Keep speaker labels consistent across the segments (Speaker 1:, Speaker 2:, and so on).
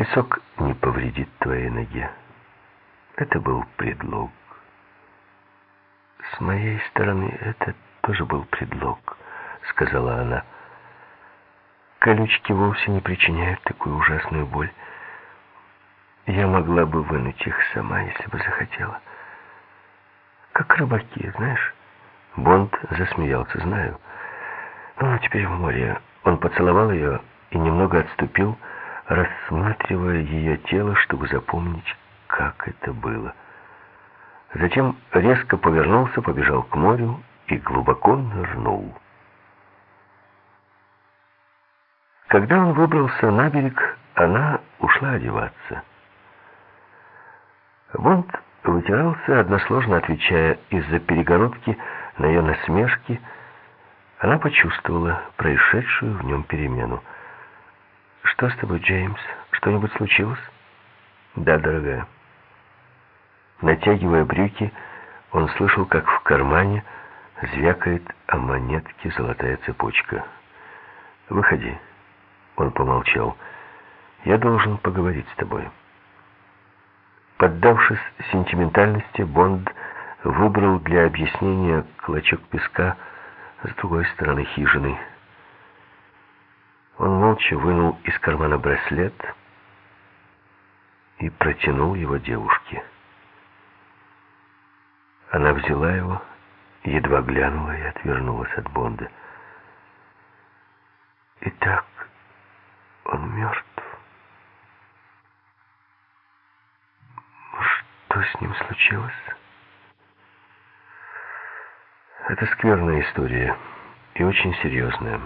Speaker 1: Песок не повредит твоей ноге. Это был предлог. С моей стороны это тоже был предлог, сказала она. Колючки вовсе не причиняют такую ужасную боль. Я могла бы вынуть их сама, если бы захотела. Как рыбаки, знаешь? Бонд засмеялся, знаю. Ну, теперь в море. Он поцеловал ее и немного отступил, рассматривая ее тело, чтобы запомнить, как это было. Затем резко повернулся, побежал к морю и глубоко нырнул. Когда он выбрался на берег, она ушла одеваться. Бонд вытирался, односложно отвечая из-за перегородки на ее насмешки. Она почувствовала происшедшую в нем перемену. «Что с тобой, Джеймс? Что-нибудь случилось?» «Да, дорогая». Натягивая брюки, он слышал, как в кармане звякает о монетке золотая цепочка. «Выходи». Он помолчал. «Я должен поговорить с тобой». Поддавшись сентиментальности, Бонд выбрал для объяснения клочок песка с другой стороны хижины. Молча вынул из кармана браслет и протянул его девушке. Она взяла его, едва глянула и отвернулась от Бонда. «Итак, он мертв?» Что с ним случилось? Это скверная история и очень серьезная.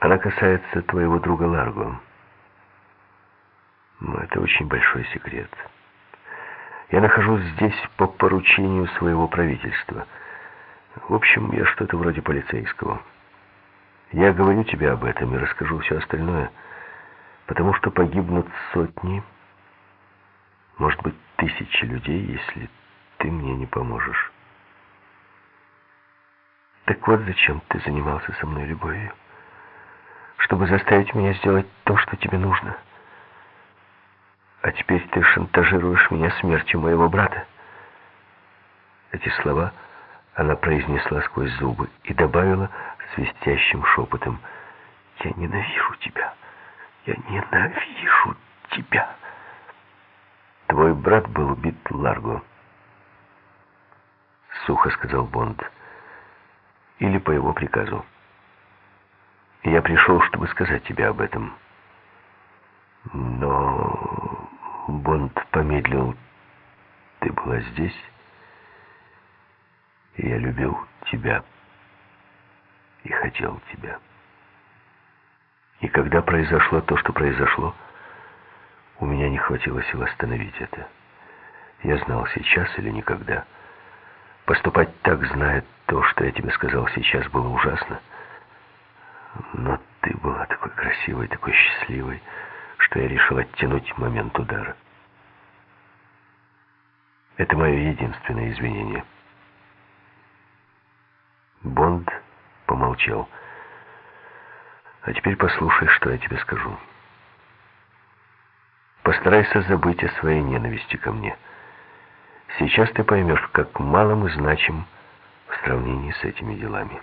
Speaker 1: Она касается твоего друга Ларго. Но это очень большой секрет. Я нахожусь здесь по поручению своего правительства. В общем, я что-то вроде полицейского. Я говорю тебе об этом и расскажу все остальное, потому что погибнут сотни может быть, тысячи людей, если ты мне не поможешь. Так вот, зачем ты занимался со мной любовью? Чтобы заставить меня сделать то, что тебе нужно. А теперь ты шантажируешь меня смертью моего брата. Эти слова она произнесла сквозь зубы и добавила свистящим шепотом. «Я ненавижу тебя! Я ненавижу тебя!» Твой брат был убит Ларго. Сухо сказал Бонд. Или по его приказу. Я пришел, чтобы сказать тебе об этом. Но Бонд помедлил. Ты была здесь, я любил тебя и хотел тебя. И когда произошло то, что произошло, у меня не хватило сил остановить это. Я знал сейчас или никогда. Поступать так, зная то, что я тебе сказал сейчас, было ужасно. Но ты была такой красивой, такой счастливой, что я решил оттянуть момент удара. Это мое единственное извинение. Бонд помолчал. А теперь послушай, что я тебе скажу. Постарайся забыть о своей ненависти ко мне. Сейчас ты поймешь, как мало мы значим в сравнении с этими делами.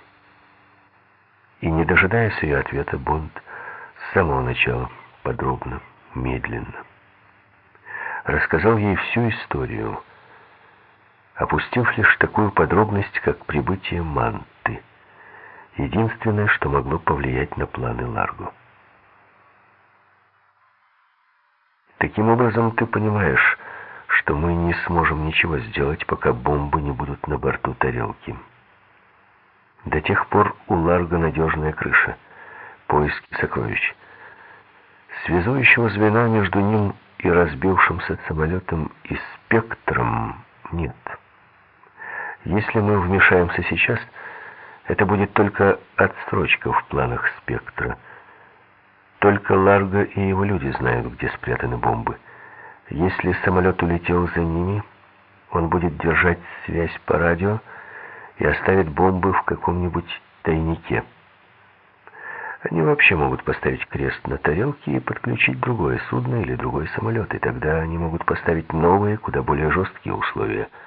Speaker 1: И не дожидаясь ее ответа, Бонд с самого начала подробно, медленно рассказал ей всю историю, опустив лишь такую подробность, как прибытие Манты, единственное, что могло повлиять на планы Ларго. Таким образом, ты понимаешь, что мы не сможем ничего сделать, пока бомбы не будут на борту тарелки. До тех пор у Ларго надежная крыша, поиски сокровищ. Связующего звена между ним и разбившимся самолетом и спектром нет. Если мы вмешаемся сейчас, это будет только отстрочка в планах спектра — только Ларго и его люди знают, где спрятаны бомбы. Если самолет улетел за ними, он будет держать связь по радио и оставит бомбы в каком-нибудь тайнике. Они вообще могут поставить крест на тарелке и подключить другое судно или другой самолет, и тогда они могут поставить новые, куда более жесткие условия –